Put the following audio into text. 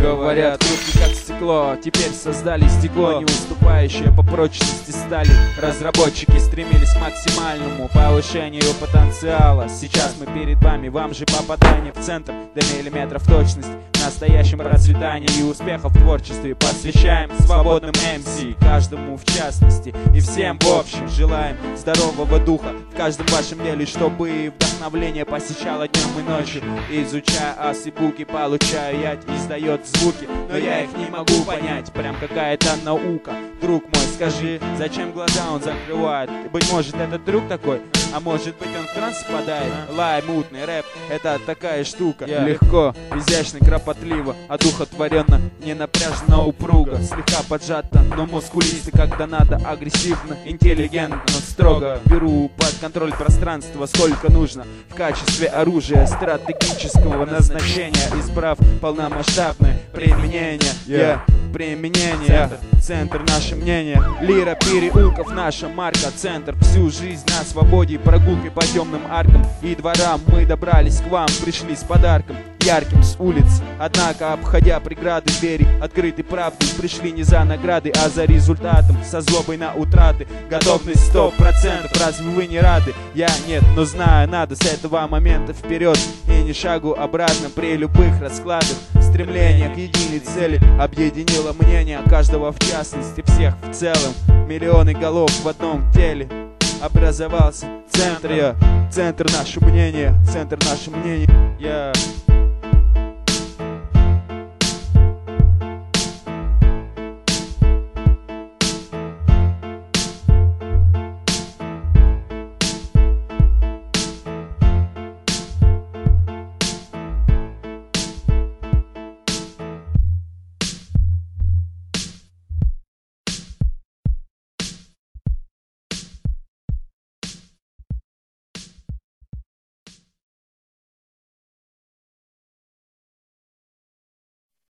Говорят, крупный как стекло, теперь создали стекло, не уступающее по прочности стали. Разработчики стремились к максимальному повышению потенциала. Сейчас мы перед вами, вам же попадание в центр до миллиметров точность. Настоящем процветании и успехов в творчестве посвящаем свободным МС, каждому в частности и всем в общем желаем здорового духа в каждом вашем деле, чтобы вдохновление посещало днем и ночью. Изучая асибуки, получаю я издает звуки, но я их не могу понять, прям какая-то наука. Друг мой, скажи, зачем глаза он закрывает? Быть может, этот друг такой? А может быть он в транс впадает? Лай, мутный рэп, это такая штука. Yeah. Легко, изящно, кропотливо, одухотворенно, не напряженно, упруго, слегка поджато, но мускулисты, когда надо, агрессивно, интеллигентно, строго. Беру под контроль пространство, сколько нужно, в качестве оружия стратегического назначения, избрав полномасштабное применение. Yeah применение. Центр наше мнение. Лира переулков наша марка Центр. Всю жизнь на свободе Прогулкой по темным аркам и дворам. Мы добрались к вам, пришли с подарком Ярким с улиц. Однако, обходя преграды, двери открыты правды Пришли не за награды, а за результатом. Со злобой на утраты Готовность сто процентов. Разве вы не рады? Я нет, но знаю, надо с этого момента вперед. И не шагу обратно при любых раскладах Стремление к единой цели объединило мнение каждого в частности, всех в целом. Миллионы голов в одном теле образовался центр я, центр наше мнение, центр наше мнение. Я